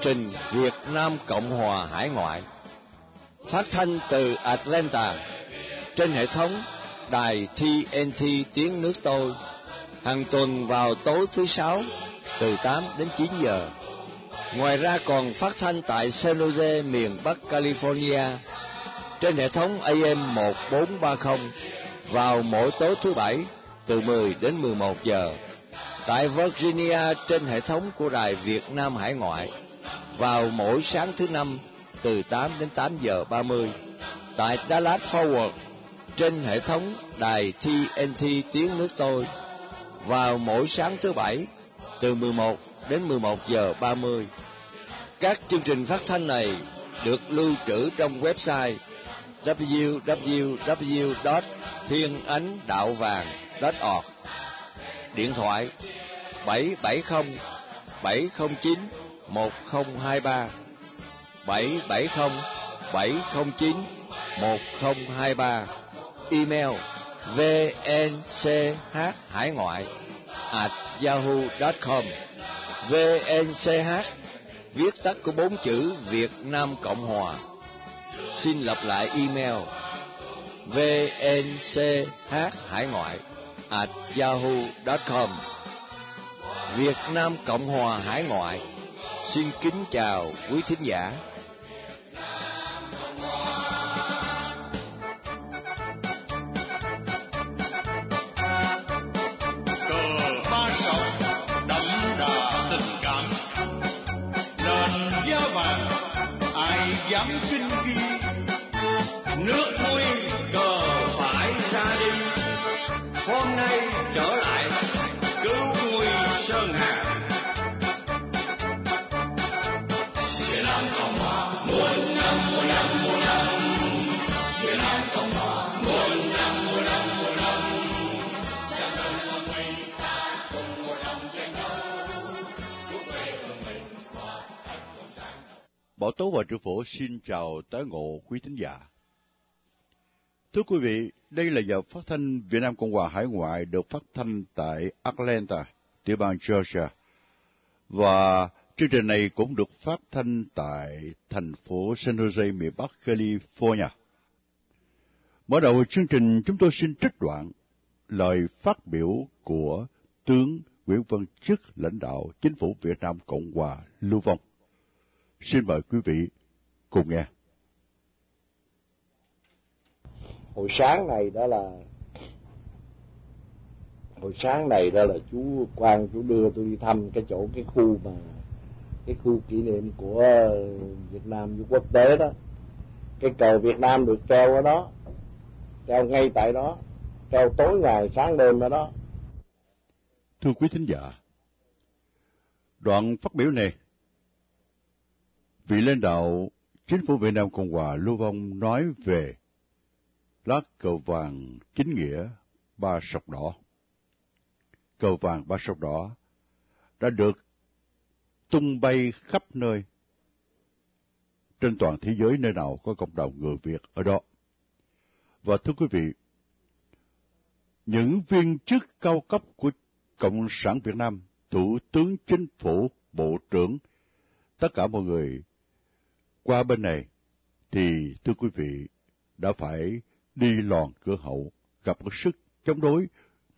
trình Việt Nam Cộng Hòa Hải Ngoại phát thanh từ Atlanta trên hệ thống đài TNT tiếng nước tôi hàng tuần vào tối thứ sáu từ 8 đến 9 giờ. Ngoài ra còn phát thanh tại San Jose, miền Bắc California trên hệ thống AM 1430 vào mỗi tối thứ bảy từ 10 đến 11 giờ. Tại Virginia trên hệ thống của Đài Việt Nam Hải Ngoại vào mỗi sáng thứ năm, từ 8 đến 8 giờ 30. Tại Dallas Forward, trên hệ thống đài TNT tiếng nước tôi vào mỗi sáng thứ bảy, từ 11 đến 11 giờ 30. Các chương trình phát thanh này được lưu trữ trong website www.thienanhdaovang.org Điện thoại 770 709 1023 770 709 1023 Email vnch hải ngoại at yahoo.com vnch viết tắt của bốn chữ Việt Nam Cộng Hòa. Xin lặp lại email vnch hải ngoại at yahoo.com Việt Nam Cộng Hòa Hải Ngoại xin kính chào quý thính giả. Bảo Tố và Triệu Phổ xin chào tới ngộ quý thính giả. Thưa quý vị, đây là giờ phát thanh Việt Nam Cộng hòa Hải ngoại được phát thanh tại Atlanta, tiểu bang Georgia. Và chương trình này cũng được phát thanh tại thành phố San Jose, miền Bắc California. Mở đầu chương trình, chúng tôi xin trích đoạn lời phát biểu của tướng Nguyễn Văn Chức, lãnh đạo chính phủ Việt Nam Cộng hòa Lưu Vong. Xin mời quý vị cùng nghe. hồi sáng này đó là hồi sáng này đó là chú quan chú đưa tôi đi thăm cái chỗ cái khu mà cái khu kỷ niệm của Việt Nam với quốc tế đó cái cờ Việt Nam được treo ở đó treo ngay tại đó treo tối ngày sáng đêm ở đó Thưa quý thính giả, đoạn phát biểu này, vị lãnh đạo chính phủ Việt Nam Cộng hòa Lưu Vong nói về lá cờ vàng chính nghĩa ba sọc đỏ. Cờ vàng ba sọc đỏ đã được tung bay khắp nơi trên toàn thế giới nơi nào có cộng đồng người Việt ở đó. Và thưa quý vị, những viên chức cao cấp của Cộng sản Việt Nam, Thủ tướng Chính phủ, Bộ trưởng, tất cả mọi người qua bên này, thì thưa quý vị, đã phải đi lòn cửa hậu, gặp một sức chống đối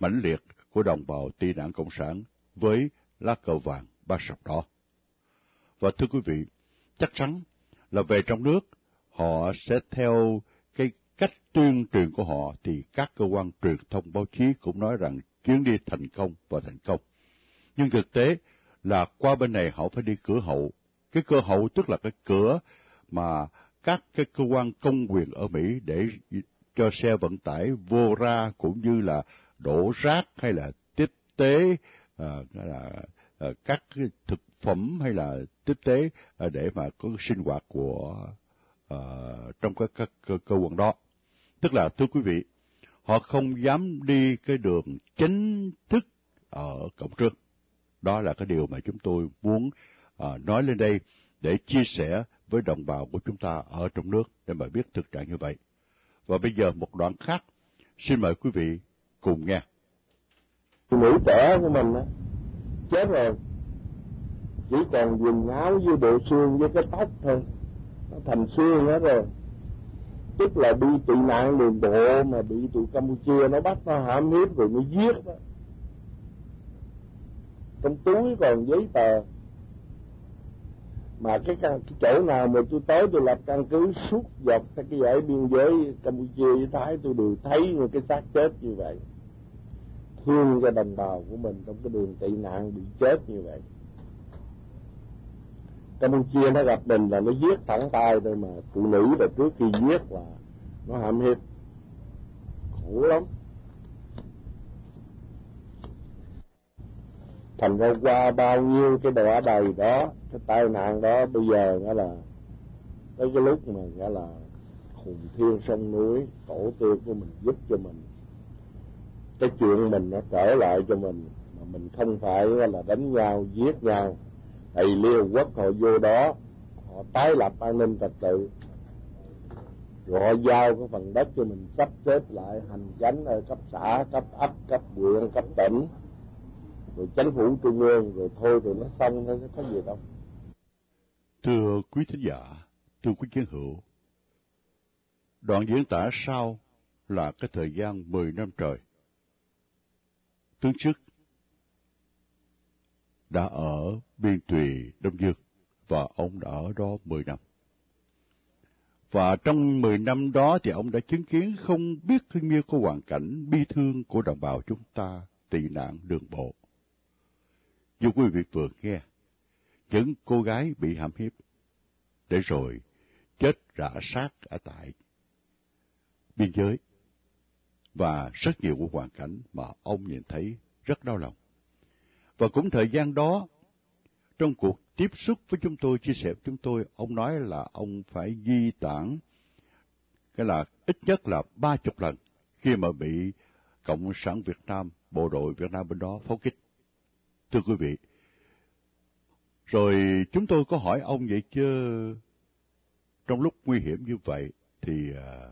mãnh liệt của đồng bào tị nạn Cộng sản với lá cờ vàng ba sọc đỏ. Và thưa quý vị, chắc chắn là về trong nước, họ sẽ theo cái cách tuyên truyền của họ thì các cơ quan truyền thông báo chí cũng nói rằng chuyến đi thành công và thành công. Nhưng thực tế là qua bên này họ phải đi cửa hậu. Cái cơ hội tức là cái cửa mà các cái cơ quan công quyền ở Mỹ để cho xe vận tải vô ra cũng như là đổ rác hay là tiếp tế à, là, à, các cái thực phẩm hay là tiếp tế à, để mà có sinh hoạt của à, trong các, các cơ, cơ quan đó. Tức là thưa quý vị, họ không dám đi cái đường chính thức ở cổng trước. Đó là cái điều mà chúng tôi muốn à, nói lên đây để chia sẻ với đồng bào của chúng ta ở trong nước để mà biết thực trạng như vậy. Và bây giờ một đoạn khác, xin mời quý vị cùng nghe. nữ trẻ của mình chết rồi. Chỉ còn quần áo với bộ xương với cái tóc thôi. Nó thành xương hết rồi. Tức là đi tị nạn đường bộ mà bị tụi campuchia nó bắt nó hãm hiếp rồi nó giết đó. Trong túi còn giấy tờ mà cái, cái chỗ nào mà tôi tới tôi lập căn cứ suốt dọc theo cái dãy biên giới campuchia với thái tôi đều thấy một cái xác chết như vậy. Thương cho đồng bào của mình trong cái đường tị nạn bị chết như vậy. Campuchia nó gặp mình là nó giết thẳng tay thôi mà. Phụ nữ là trước khi giết là nó hãm hiếp. Khổ lắm. Thành ra qua bao nhiêu cái đọa đầy đó, cái tai nạn đó, bây giờ nghĩa là tới cái lúc mà nghĩa là hùng thiên sông núi, tổ tiên của mình giúp cho mình. Cái chuyện mình nó trở lại cho mình, mà mình không phải là đánh nhau, giết nhau. Thầy liên quốc họ vô đó, họ tái lập an ninh trật tự. Rồi họ giao cái phần đất cho mình sắp xếp lại, hành chánh ở cấp xã, cấp ấp, cấp huyện, cấp tỉnh rồi chính phủ trung ương, rồi thôi rồi nó xong thôi có gì đâu thưa quý thính giả, thưa quý chiến hữu, đoạn diễn tả sau là cái thời gian 10 năm trời tướng chức đã ở biên thùy Đông Dương và ông đã ở đó 10 năm. Và trong 10 năm đó thì ông đã chứng kiến không biết bao nhiêu có hoàn cảnh bi thương của đồng bào chúng ta tị nạn đường bộ. Như quý vị vừa nghe, những cô gái bị hãm hiếp, để rồi chết rã sát ở tại biên giới và rất nhiều hoàn cảnh mà ông nhìn thấy rất đau lòng. Và cũng thời gian đó, trong cuộc tiếp xúc với chúng tôi, chia sẻ với chúng tôi, ông nói là ông phải di tản cái là ít nhất là ba chục lần khi mà bị Cộng sản Việt Nam, bộ đội Việt Nam bên đó pháo kích. Thưa quý vị, rồi chúng tôi có hỏi ông vậy chứ trong lúc nguy hiểm như vậy thì à,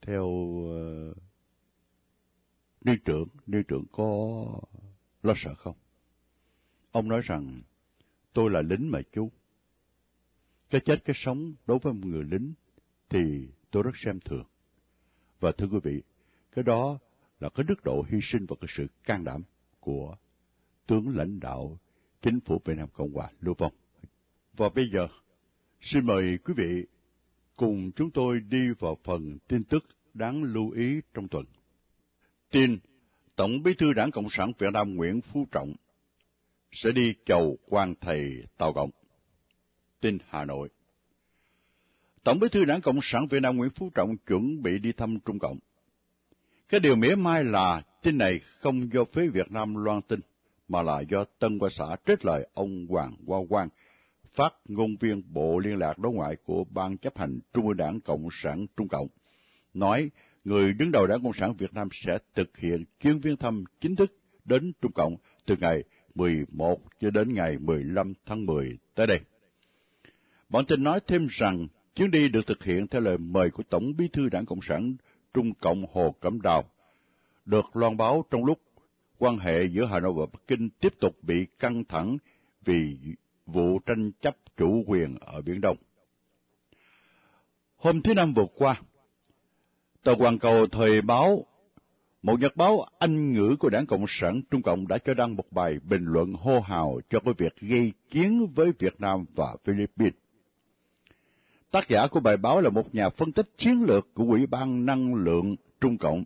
theo à, niên trưởng, niên trưởng có lo sợ không? Ông nói rằng, tôi là lính mà chú. Cái chết cái sống đối với một người lính thì tôi rất xem thường. Và thưa quý vị, cái đó là cái đức độ hy sinh và cái sự can đảm của tướng lãnh đạo chính phủ Việt Nam Cộng hòa Lưu Vong. Và bây giờ, xin mời quý vị cùng chúng tôi đi vào phần tin tức đáng lưu ý trong tuần. Tin Tổng bí thư Đảng Cộng sản Việt Nam Nguyễn Phú Trọng sẽ đi chầu quan thầy Tàu Cộng. Tin Hà Nội Tổng bí thư Đảng Cộng sản Việt Nam Nguyễn Phú Trọng chuẩn bị đi thăm Trung Cộng. Cái điều mỉa mai là tin này không do phía Việt Nam loan tin, mà là do Tân Hoa xã trích lời ông Hoàng Hoa Quang, phát ngôn viên Bộ Liên lạc Đối ngoại của Ban chấp hành Trung ương Đảng Cộng sản Trung Cộng, nói người đứng đầu Đảng Cộng sản Việt Nam sẽ thực hiện chuyến viếng thăm chính thức đến Trung Cộng từ ngày 11 cho đến ngày 15 tháng 10 tới đây. Bản tin nói thêm rằng chuyến đi được thực hiện theo lời mời của Tổng bí thư Đảng Cộng sản Trung Cộng Hồ Cẩm Đào, được loan báo trong lúc quan hệ giữa Hà Nội và Bắc Kinh tiếp tục bị căng thẳng vì vụ tranh chấp chủ quyền ở Biển Đông. Hôm thứ Năm vừa qua, Tờ Hoàn Cầu Thời báo, một nhật báo Anh ngữ của Đảng Cộng sản Trung Cộng đã cho đăng một bài bình luận hô hào cho cái việc gây chiến với Việt Nam và Philippines. Tác giả của bài báo là một nhà phân tích chiến lược của Ủy ban Năng lượng Trung Cộng,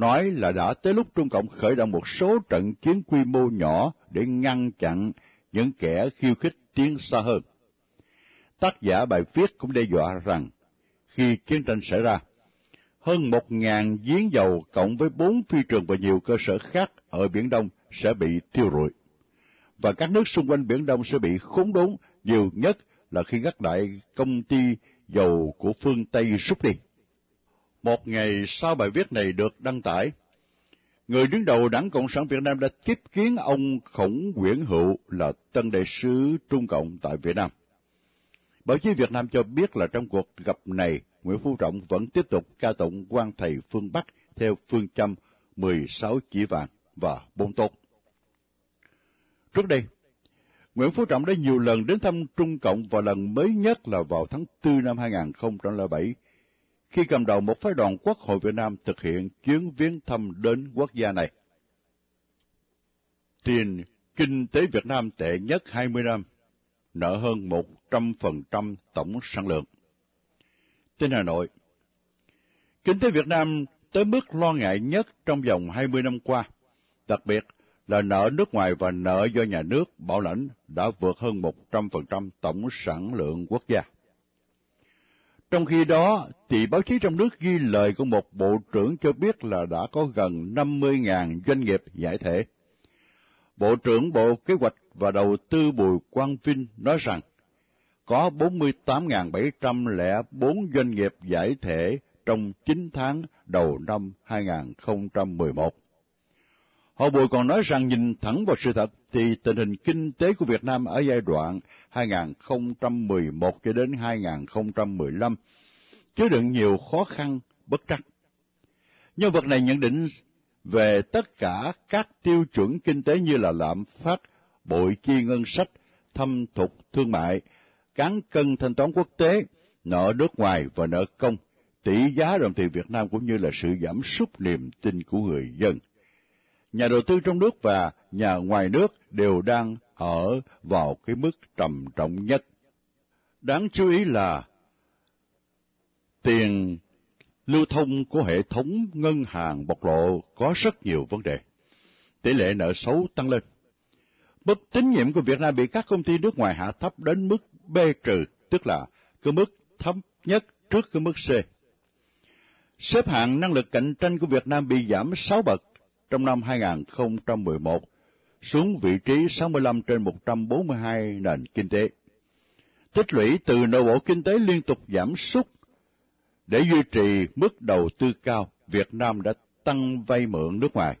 nói là đã tới lúc Trung Cộng khởi động một số trận chiến quy mô nhỏ để ngăn chặn những kẻ khiêu khích tiến xa hơn. Tác giả bài viết cũng đe dọa rằng khi chiến tranh xảy ra, hơn một ngàn giếng dầu cộng với bốn phi trường và nhiều cơ sở khác ở Biển Đông sẽ bị thiêu rụi. Và các nước xung quanh Biển Đông sẽ bị khốn đốn nhiều nhất là khi các đại công ty dầu của phương Tây rút đi. Một ngày sau bài viết này được đăng tải, người đứng đầu Đảng Cộng sản Việt Nam đã tiếp kiến ông Khổng Nguyễn Hữu là tân đại sứ Trung Cộng tại Việt Nam. Báo chí Việt Nam cho biết là trong cuộc gặp này, Nguyễn Phú Trọng vẫn tiếp tục ca tụng quan thầy phương Bắc theo phương châm 16 chỉ vàng và bốn tốt. Trước đây, Nguyễn Phú Trọng đã nhiều lần đến thăm Trung Cộng và lần mới nhất là vào tháng 4 năm 2007, khi cầm đầu một phái đoàn Quốc hội Việt Nam thực hiện chuyến viếng thăm đến quốc gia này. Tiền kinh tế Việt Nam tệ nhất 20 năm, nợ hơn 100% tổng sản lượng. Tin Hà Nội Kinh tế Việt Nam tới mức lo ngại nhất trong vòng 20 năm qua, đặc biệt là nợ nước ngoài và nợ do nhà nước bảo lãnh đã vượt hơn 100% tổng sản lượng quốc gia. Trong khi đó, thì báo chí trong nước ghi lời của một bộ trưởng cho biết là đã có gần 50.000 doanh nghiệp giải thể. Bộ trưởng Bộ Kế hoạch và Đầu tư Bùi Quang Vinh nói rằng có 48.704 doanh nghiệp giải thể trong 9 tháng đầu năm 2011. Họ Bùi còn nói rằng nhìn thẳng vào sự thật thì tình hình kinh tế của Việt Nam ở giai đoạn 2011 cho đến 2015 chứa đựng nhiều khó khăn, bất trắc. Nhân vật này nhận định về tất cả các tiêu chuẩn kinh tế như là lạm phát, bội chi ngân sách, thâm thục thương mại, cán cân thanh toán quốc tế, nợ nước ngoài và nợ công, tỷ giá đồng tiền Việt Nam cũng như là sự giảm sút niềm tin của người dân. Nhà đầu tư trong nước và nhà ngoài nước đều đang ở vào cái mức trầm trọng nhất. Đáng chú ý là tiền lưu thông của hệ thống ngân hàng bộc lộ có rất nhiều vấn đề. Tỷ lệ nợ xấu tăng lên. Mức tín nhiệm của Việt Nam bị các công ty nước ngoài hạ thấp đến mức B trừ, tức là cái mức thấp nhất trước cái mức C. Xếp hạng năng lực cạnh tranh của Việt Nam bị giảm 6 bậc trong năm 2011, xuống vị trí 65 trên 142 nền kinh tế. Tích lũy từ nội bộ kinh tế liên tục giảm sút để duy trì mức đầu tư cao, Việt Nam đã tăng vay mượn nước ngoài,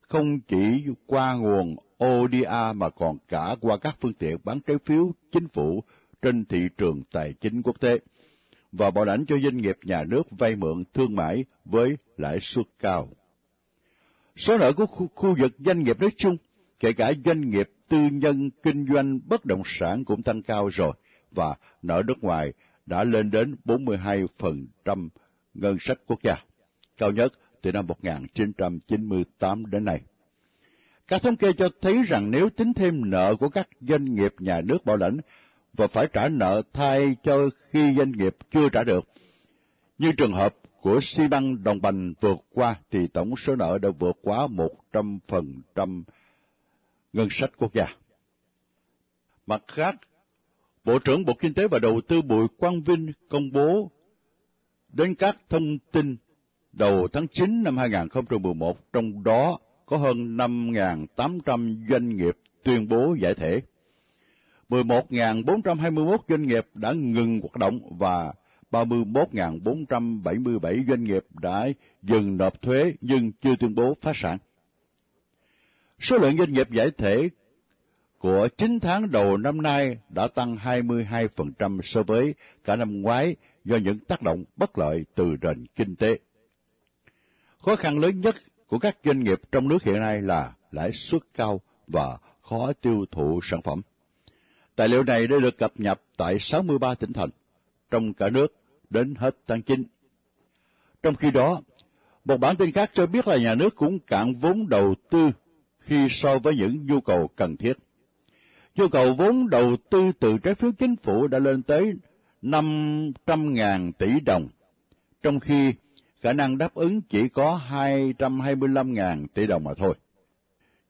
không chỉ qua nguồn ODA mà còn cả qua các phương tiện bán trái phiếu chính phủ trên thị trường tài chính quốc tế và bảo đảm cho doanh nghiệp nhà nước vay mượn thương mại với lãi suất cao. Số nợ của khu, khu vực doanh nghiệp nói chung, kể cả doanh nghiệp tư nhân kinh doanh bất động sản cũng tăng cao rồi, và nợ nước ngoài đã lên đến 42% ngân sách quốc gia, cao nhất từ năm 1998 đến nay. Các thống kê cho thấy rằng nếu tính thêm nợ của các doanh nghiệp nhà nước bảo lãnh và phải trả nợ thay cho khi doanh nghiệp chưa trả được, như trường hợp của xi măng đồng bằng vượt qua thì tổng số nợ đã vượt quá 100% ngân sách quốc gia. Mặt khác, Bộ trưởng Bộ Kinh tế và Đầu tư Bùi Quang Vinh công bố đến các thông tin đầu tháng 9 năm 2011, trong đó có hơn 5.800 doanh nghiệp tuyên bố giải thể. 11.421 doanh nghiệp đã ngừng hoạt động và 31.477 doanh nghiệp đã dừng nộp thuế nhưng chưa tuyên bố phá sản. Số lượng doanh nghiệp giải thể của 9 tháng đầu năm nay đã tăng 22% so với cả năm ngoái do những tác động bất lợi từ nền kinh tế. Khó khăn lớn nhất của các doanh nghiệp trong nước hiện nay là lãi suất cao và khó tiêu thụ sản phẩm. Tài liệu này đã được cập nhật tại 63 tỉnh thành trong cả nước đến hết tháng 9. Trong khi đó, một bản tin khác cho biết là nhà nước cũng cạn vốn đầu tư khi so với những nhu cầu cần thiết. Nhu cầu vốn đầu tư từ trái phiếu chính phủ đã lên tới 500.000 tỷ đồng, trong khi khả năng đáp ứng chỉ có 225.000 tỷ đồng mà thôi.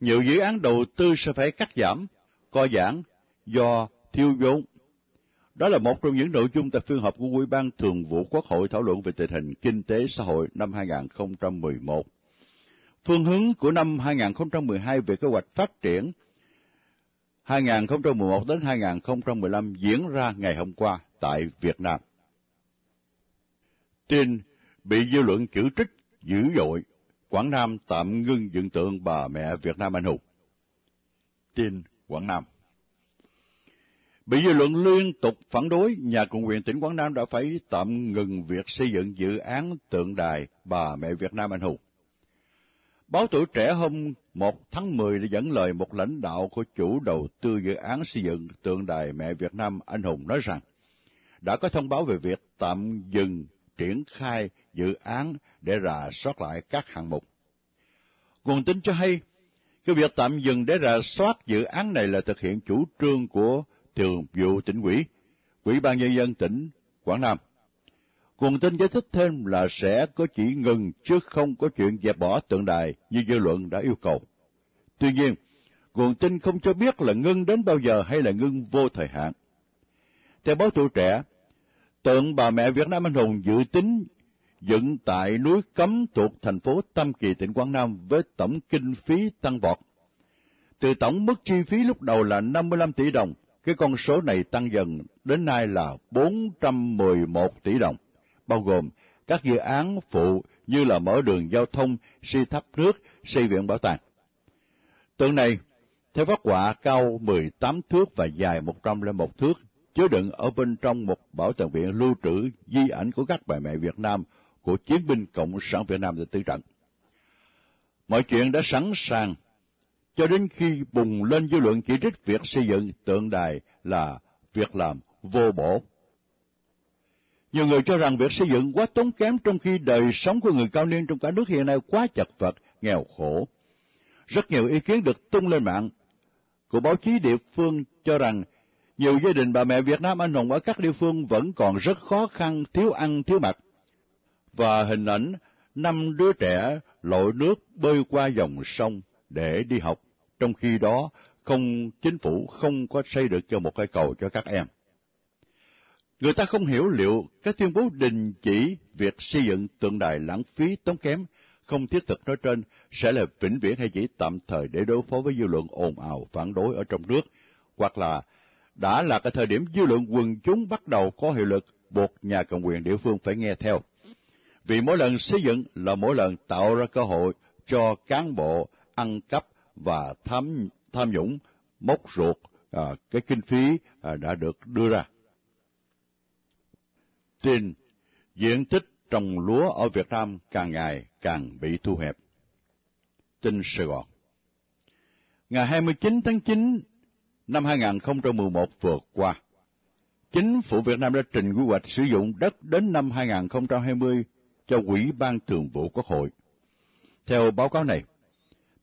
Nhiều dự án đầu tư sẽ phải cắt giảm, co giãn do thiếu vốn. Đó là một trong những nội dung tại phiên họp của Ủy ban Thường vụ Quốc hội thảo luận về tình hình kinh tế xã hội năm 2011. Phương hướng của năm 2012 về kế hoạch phát triển 2011 đến 2015 diễn ra ngày hôm qua tại Việt Nam. Tin bị dư luận chữ trích dữ dội, Quảng Nam tạm ngưng dựng tượng bà mẹ Việt Nam anh hùng. Tin Quảng Nam Bị dư luận liên tục phản đối, nhà cầm quyền tỉnh Quảng Nam đã phải tạm ngừng việc xây dựng dự án tượng đài bà mẹ Việt Nam anh hùng. Báo tuổi trẻ hôm 1 tháng 10 đã dẫn lời một lãnh đạo của chủ đầu tư dự án xây dựng tượng đài mẹ Việt Nam anh hùng nói rằng đã có thông báo về việc tạm dừng triển khai dự án để rà soát lại các hạng mục. Nguồn tin cho hay, cái việc tạm dừng để rà soát dự án này là thực hiện chủ trương của thường vụ tỉnh ủy, Ủy ban Nhân dân tỉnh Quảng Nam. Nguồn tin giải thích thêm là sẽ có chỉ ngừng chứ không có chuyện dẹp bỏ tượng đài như dư luận đã yêu cầu. Tuy nhiên, nguồn tin không cho biết là ngưng đến bao giờ hay là ngưng vô thời hạn. Theo báo tuổi trẻ, tượng bà mẹ Việt Nam anh hùng dự tính dựng tại núi Cấm thuộc thành phố Tam Kỳ, tỉnh Quảng Nam với tổng kinh phí tăng vọt. Từ tổng mức chi phí lúc đầu là 55 tỷ đồng, cái con số này tăng dần đến nay là 411 tỷ đồng, bao gồm các dự án phụ như là mở đường giao thông, xây tháp nước, xây viện bảo tàng. Tượng này, theo phát quả cao 18 thước và dài 101 thước, chứa đựng ở bên trong một bảo tàng viện lưu trữ di ảnh của các bà mẹ Việt Nam của chiến binh Cộng sản Việt Nam tại Tư Trận. Mọi chuyện đã sẵn sàng cho đến khi bùng lên dư luận chỉ trích việc xây dựng tượng đài là việc làm vô bổ. Nhiều người cho rằng việc xây dựng quá tốn kém trong khi đời sống của người cao niên trong cả nước hiện nay quá chật vật, nghèo khổ. Rất nhiều ý kiến được tung lên mạng của báo chí địa phương cho rằng nhiều gia đình bà mẹ Việt Nam anh hùng ở các địa phương vẫn còn rất khó khăn, thiếu ăn, thiếu mặc. Và hình ảnh năm đứa trẻ lội nước bơi qua dòng sông để đi học, trong khi đó không chính phủ không có xây được cho một cây cầu cho các em. Người ta không hiểu liệu các tuyên bố đình chỉ việc xây dựng tượng đài lãng phí tốn kém, không thiết thực nói trên sẽ là vĩnh viễn hay chỉ tạm thời để đối phó với dư luận ồn ào phản đối ở trong nước, hoặc là đã là cái thời điểm dư luận quần chúng bắt đầu có hiệu lực buộc nhà cầm quyền địa phương phải nghe theo. Vì mỗi lần xây dựng là mỗi lần tạo ra cơ hội cho cán bộ ăn cắp và tham tham nhũng móc ruột à, cái kinh phí à, đã được đưa ra. Tin diện tích trồng lúa ở Việt Nam càng ngày càng bị thu hẹp. Tin Sài Gòn Ngày 29 tháng 9 năm 2011 vừa qua, chính phủ Việt Nam đã trình quy hoạch sử dụng đất đến năm 2020 cho Ủy ban Thường vụ Quốc hội. Theo báo cáo này,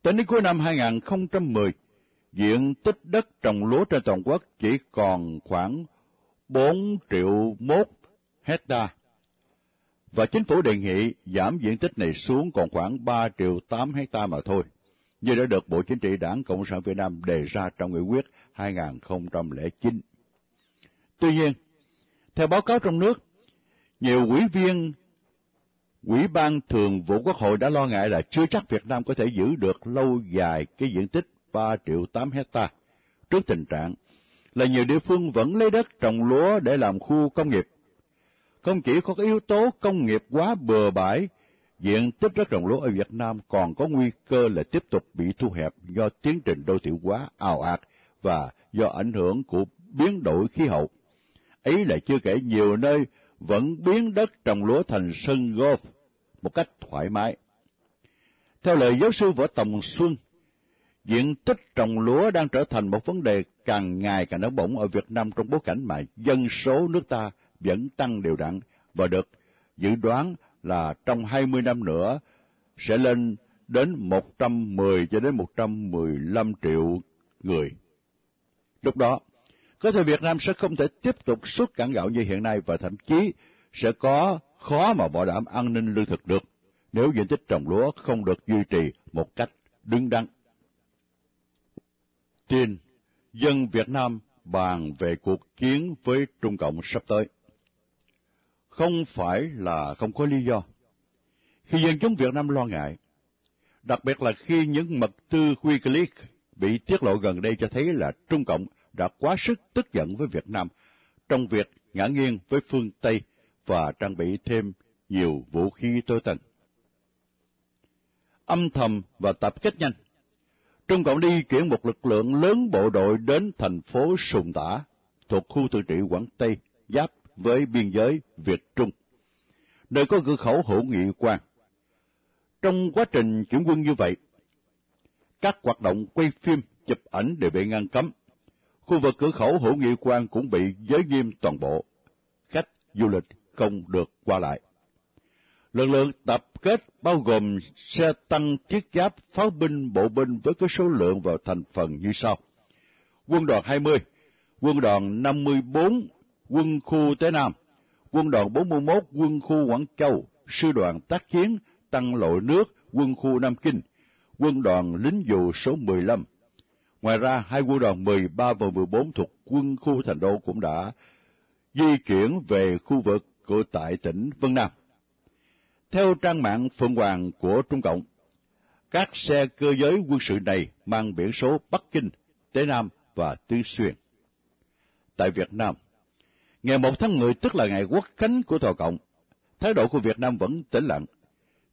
tính đến cuối năm 2010, diện tích đất trồng lúa trên toàn quốc chỉ còn khoảng 4 triệu mốt hecta và chính phủ đề nghị giảm diện tích này xuống còn khoảng 3 triệu 8 hecta mà thôi, như đã được Bộ Chính trị Đảng Cộng sản Việt Nam đề ra trong nghị quyết 2009. Tuy nhiên, theo báo cáo trong nước, nhiều quỹ viên Ủy ban Thường vụ Quốc hội đã lo ngại là chưa chắc Việt Nam có thể giữ được lâu dài cái diện tích 3 triệu 8 hecta trước tình trạng là nhiều địa phương vẫn lấy đất trồng lúa để làm khu công nghiệp. Không chỉ có cái yếu tố công nghiệp quá bừa bãi, diện tích đất trồng lúa ở Việt Nam còn có nguy cơ là tiếp tục bị thu hẹp do tiến trình đô thị hóa ào ạt và do ảnh hưởng của biến đổi khí hậu. Ấy là chưa kể nhiều nơi vẫn biến đất trồng lúa thành sân golf một cách thoải mái. Theo lời giáo sư Võ Tòng Xuân, diện tích trồng lúa đang trở thành một vấn đề càng ngày càng nóng bỏng ở Việt Nam trong bối cảnh mà dân số nước ta vẫn tăng đều đặn và được dự đoán là trong 20 năm nữa sẽ lên đến 110 cho đến 115 triệu người. Lúc đó, có thể Việt Nam sẽ không thể tiếp tục xuất cảng gạo như hiện nay và thậm chí sẽ có khó mà bảo đảm an ninh lương thực được nếu diện tích trồng lúa không được duy trì một cách đứng đắn. Tin, dân Việt Nam bàn về cuộc chiến với Trung Cộng sắp tới. Không phải là không có lý do. Khi dân chúng Việt Nam lo ngại, đặc biệt là khi những mật tư Wikileaks bị tiết lộ gần đây cho thấy là Trung Cộng đã quá sức tức giận với Việt Nam trong việc ngã nghiêng với phương Tây và trang bị thêm nhiều vũ khí tối tân. Âm thầm và tập kết nhanh, Trung Cộng đi chuyển một lực lượng lớn bộ đội đến thành phố Sùng Tả, thuộc khu tự trị Quảng Tây, giáp với biên giới Việt Trung, nơi có cửa khẩu hữu nghị quan. Trong quá trình chuyển quân như vậy, các hoạt động quay phim, chụp ảnh đều bị ngăn cấm. Khu vực cửa khẩu hữu nghị quan cũng bị giới nghiêm toàn bộ. Khách du lịch không được qua lại. Lực lượng tập kết bao gồm xe tăng thiết giáp, pháo binh, bộ binh với cái số lượng và thành phần như sau. Quân đoàn 20, quân đoàn 54, quân khu Tế Nam, quân đoàn 41, quân khu Quảng Châu, sư đoàn tác chiến, tăng lội nước, quân khu Nam Kinh, quân đoàn lính dù số 15. Ngoài ra, hai quân đoàn 13 và 14 thuộc quân khu thành đô cũng đã di chuyển về khu vực của tại tỉnh Vân Nam. Theo trang mạng Phượng Hoàng của Trung Cộng, các xe cơ giới quân sự này mang biển số Bắc Kinh, Tế Nam và Tứ Xuyên. Tại Việt Nam, ngày 1 tháng 10 tức là ngày quốc khánh của Thọ Cộng, thái độ của Việt Nam vẫn tĩnh lặng.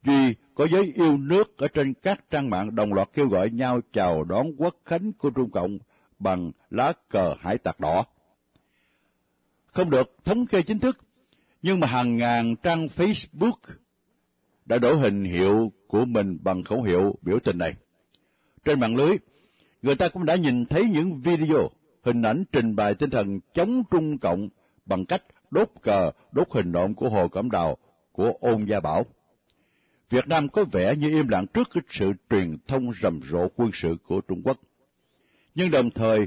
Duy có giới yêu nước ở trên các trang mạng đồng loạt kêu gọi nhau chào đón quốc khánh của Trung Cộng bằng lá cờ hải tặc đỏ. Không được thống kê chính thức, nhưng mà hàng ngàn trang Facebook đã đổ hình hiệu của mình bằng khẩu hiệu biểu tình này. Trên mạng lưới, người ta cũng đã nhìn thấy những video, hình ảnh trình bày tinh thần chống Trung Cộng bằng cách đốt cờ, đốt hình nộm của Hồ Cẩm Đào, của Ôn Gia Bảo. Việt Nam có vẻ như im lặng trước cái sự truyền thông rầm rộ quân sự của Trung Quốc. Nhưng đồng thời,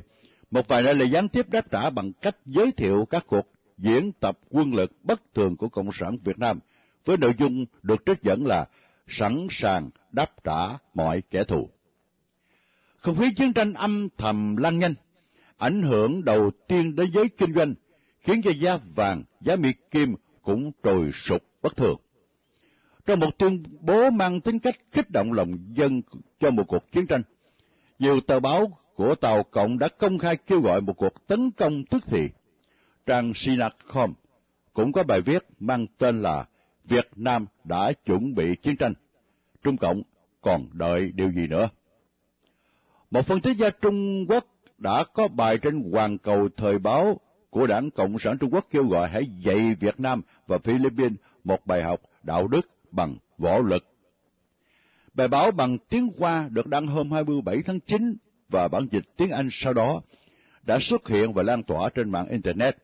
một vài nơi lại gián tiếp đáp trả bằng cách giới thiệu các cuộc diễn tập quân lực bất thường của Cộng sản Việt Nam với nội dung được trích dẫn là sẵn sàng đáp trả mọi kẻ thù. Không khí chiến tranh âm thầm lan nhanh, ảnh hưởng đầu tiên đến giới kinh doanh, khiến cho giá vàng, giá miệt kim cũng trồi sụp bất thường. Trong một tuyên bố mang tính cách kích động lòng dân cho một cuộc chiến tranh, nhiều tờ báo của Tàu Cộng đã công khai kêu gọi một cuộc tấn công tức thì. Trang Sinacom cũng có bài viết mang tên là Việt Nam đã chuẩn bị chiến tranh. Trung Cộng còn đợi điều gì nữa? Một phân tích gia Trung Quốc đã có bài trên hoàn cầu thời báo của Đảng Cộng sản Trung Quốc kêu gọi hãy dạy Việt Nam và Philippines một bài học đạo đức bằng võ lực. Bài báo bằng tiếng Hoa được đăng hôm 27 tháng 9 và bản dịch tiếng Anh sau đó đã xuất hiện và lan tỏa trên mạng Internet.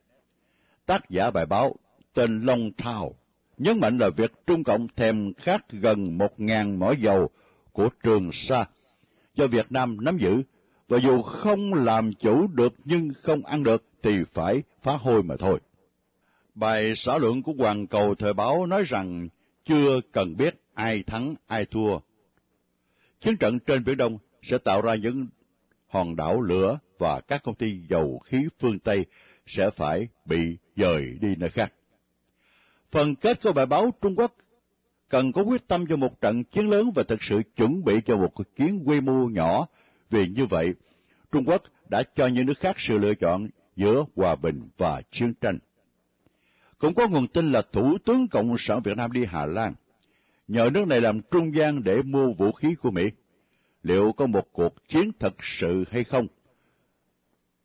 Tác giả bài báo tên Long Thao nhấn mạnh là việc Trung Cộng thèm khát gần 1.000 mỏ dầu của Trường Sa do Việt Nam nắm giữ, và dù không làm chủ được nhưng không ăn được thì phải phá hôi mà thôi. Bài xã luận của Hoàng Cầu Thời báo nói rằng chưa cần biết ai thắng ai thua. Chiến trận trên Biển Đông sẽ tạo ra những hòn đảo lửa và các công ty dầu khí phương Tây sẽ phải bị dời đi nơi khác. Phần kết của bài báo Trung Quốc cần có quyết tâm cho một trận chiến lớn và thực sự chuẩn bị cho một cuộc chiến quy mô nhỏ, vì như vậy, Trung Quốc đã cho những nước khác sự lựa chọn giữa hòa bình và chiến tranh. Cũng có nguồn tin là Thủ tướng Cộng sản Việt Nam đi Hà Lan, nhờ nước này làm trung gian để mua vũ khí của Mỹ. Liệu có một cuộc chiến thật sự hay không?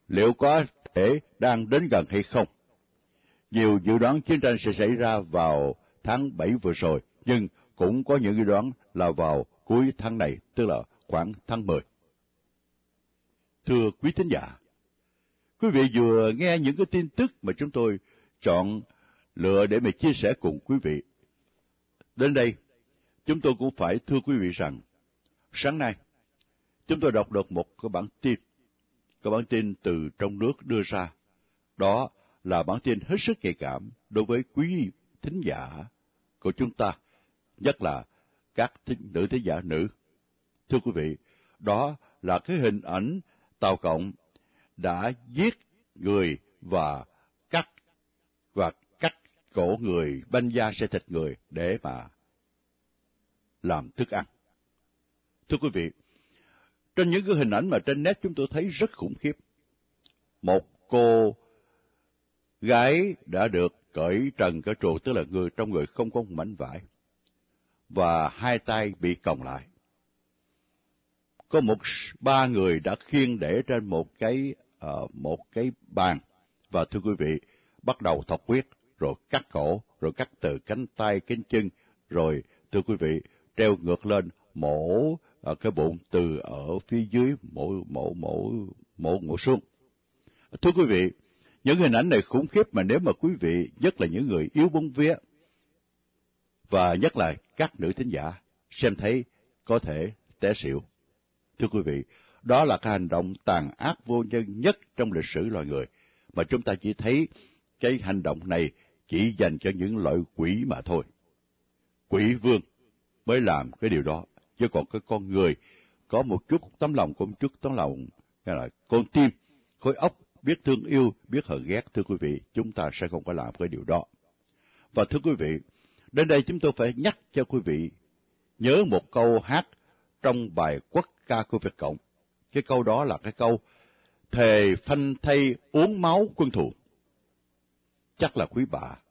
Liệu có thể đang đến gần hay không? Nhiều dự đoán chiến tranh sẽ xảy ra vào tháng 7 vừa rồi, nhưng cũng có những dự đoán là vào cuối tháng này, tức là khoảng tháng 10. Thưa quý thính giả, quý vị vừa nghe những cái tin tức mà chúng tôi chọn lựa để mà chia sẻ cùng quý vị. Đến đây, chúng tôi cũng phải thưa quý vị rằng, sáng nay, chúng tôi đọc được một cái bản tin, cái bản tin từ trong nước đưa ra. Đó là bản tin hết sức nhạy cảm đối với quý thính giả của chúng ta, nhất là các thính, nữ thính giả nữ. Thưa quý vị, đó là cái hình ảnh Tàu Cộng đã giết người và cắt và cổ người, banh da xe thịt người để mà làm thức ăn. Thưa quý vị, trên những cái hình ảnh mà trên net chúng tôi thấy rất khủng khiếp. Một cô Gái đã được cởi trần cởi trù, tức là người trong người không có một mảnh vải. Và hai tay bị còng lại. Có một ba người đã khiêng để trên một cái uh, một cái bàn. Và thưa quý vị, bắt đầu thọc huyết, rồi cắt cổ, rồi cắt từ cánh tay, cánh chân, rồi thưa quý vị, treo ngược lên mổ ở cái bụng từ ở phía dưới mổ mổ mổ mổ mổ xuống. Thưa quý vị, những hình ảnh này khủng khiếp mà nếu mà quý vị, nhất là những người yếu bóng vía, và nhất là các nữ thính giả, xem thấy có thể té xỉu. Thưa quý vị, đó là cái hành động tàn ác vô nhân nhất trong lịch sử loài người, mà chúng ta chỉ thấy cái hành động này chỉ dành cho những loại quỷ mà thôi. Quỷ vương mới làm cái điều đó, chứ còn cái con người có một chút tấm lòng, có một chút tấm lòng, hay là con tim, khối óc, biết thương yêu, biết hờn ghét, thưa quý vị, chúng ta sẽ không có làm cái điều đó. Và thưa quý vị, đến đây chúng tôi phải nhắc cho quý vị nhớ một câu hát trong bài quốc ca của Việt Cộng. Cái câu đó là cái câu thề phanh thay uống máu quân thù. Chắc là quý bà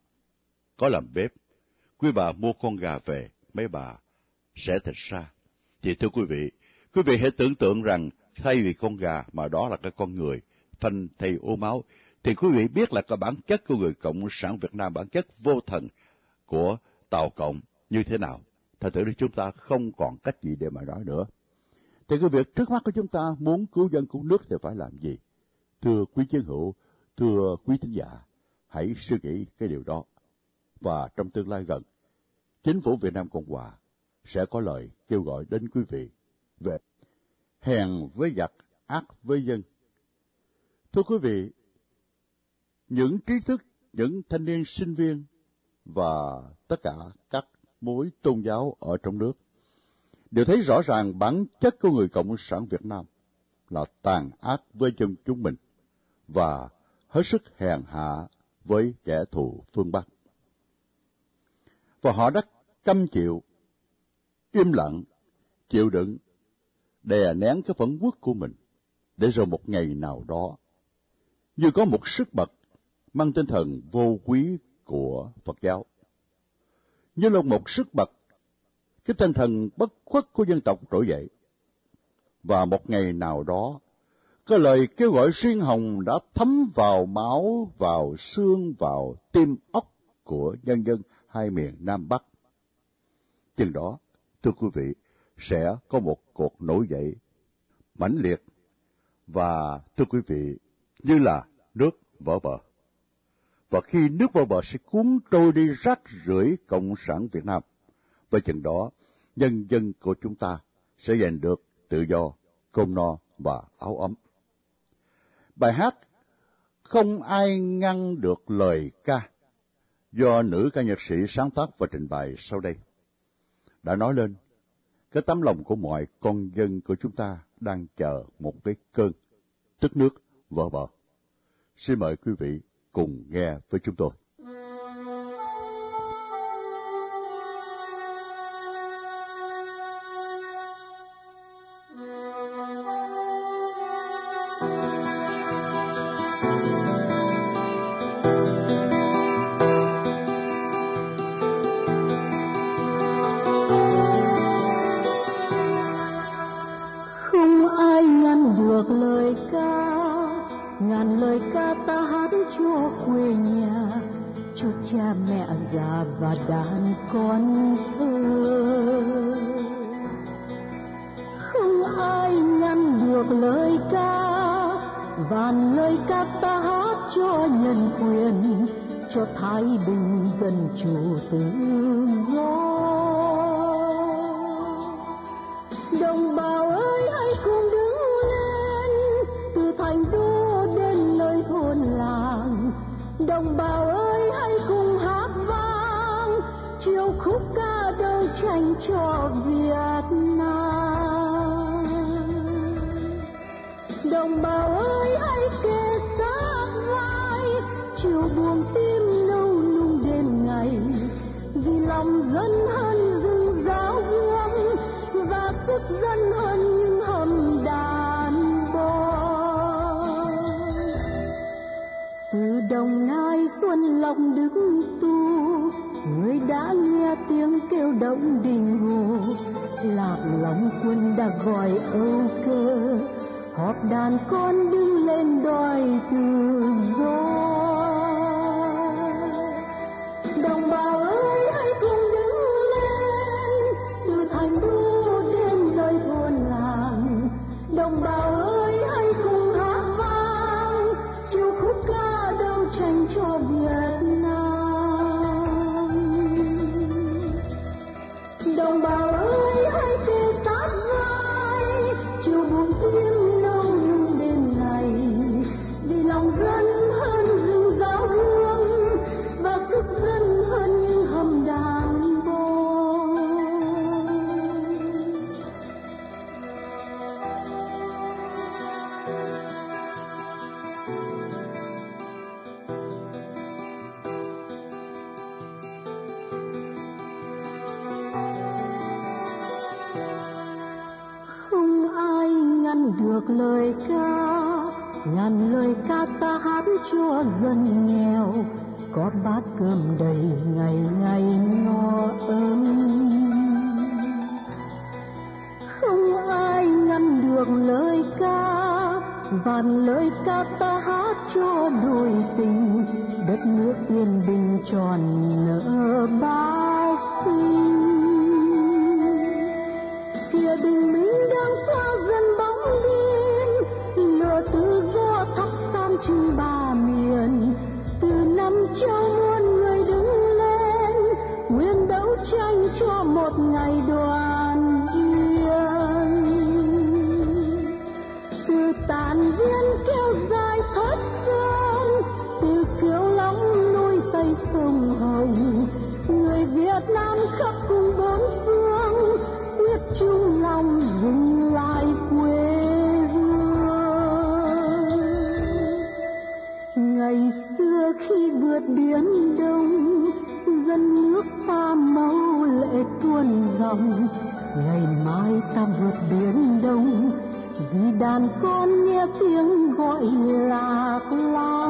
có làm bếp, quý bà mua con gà về, mấy bà sẽ thịt xa. Thì thưa quý vị, quý vị hãy tưởng tượng rằng thay vì con gà mà đó là cái con người, phanh thay ô máu, thì quý vị biết là cái bản chất của người Cộng sản Việt Nam, bản chất vô thần của Tàu Cộng như thế nào. Thật sự thì chúng ta không còn cách gì để mà nói nữa. Thì cái việc trước mắt của chúng ta muốn cứu dân cứu nước thì phải làm gì? Thưa quý chiến hữu, thưa quý thính giả, hãy suy nghĩ cái điều đó. Và trong tương lai gần, chính phủ Việt Nam Cộng Hòa sẽ có lời kêu gọi đến quý vị về hèn với giặc, ác với dân. Thưa quý vị, những trí thức, những thanh niên sinh viên và tất cả các mối tôn giáo ở trong nước đều thấy rõ ràng bản chất của người Cộng sản Việt Nam là tàn ác với dân chúng mình và hết sức hèn hạ với kẻ thù phương Bắc. Và họ đã căm chịu, im lặng, chịu đựng, đè nén cái phẫn quốc của mình, để rồi một ngày nào đó, như có một sức bật mang tinh thần vô quý của Phật giáo, như là một sức bật cái tinh thần bất khuất của dân tộc trỗi dậy. Và một ngày nào đó, cái lời kêu gọi xuyên hồng đã thấm vào máu, vào xương, vào tim óc của nhân dân hai miền Nam Bắc. Chừng đó, thưa quý vị, sẽ có một cuộc nổi dậy mãnh liệt và thưa quý vị, như là nước vỡ bờ. Và khi nước vỡ bờ sẽ cuốn trôi đi rác rưởi Cộng sản Việt Nam. Và chừng đó, nhân dân của chúng ta sẽ giành được tự do, cơm no và áo ấm. Bài hát Không ai ngăn được lời ca do nữ ca nhạc sĩ sáng tác và trình bày sau đây đã nói lên, cái tấm lòng của mọi con dân của chúng ta đang chờ một cái cơn tức nước vỡ bờ. Xin mời quý vị cùng nghe với chúng tôi. ngày. Vì lòng dân hơn rừng giáo hương và sức dân hơn những hầm đàn bò. Từ đồng nai xuân lòng đức tu, người đã nghe tiếng kêu động đình hồ lạc lòng quân đã gọi âu cơ, họp đàn con đứng lên đòi tự do cho một tuôn dòng ngày mai ta vượt biển đông, vì đàn con nghe tiếng gọi lạc lạc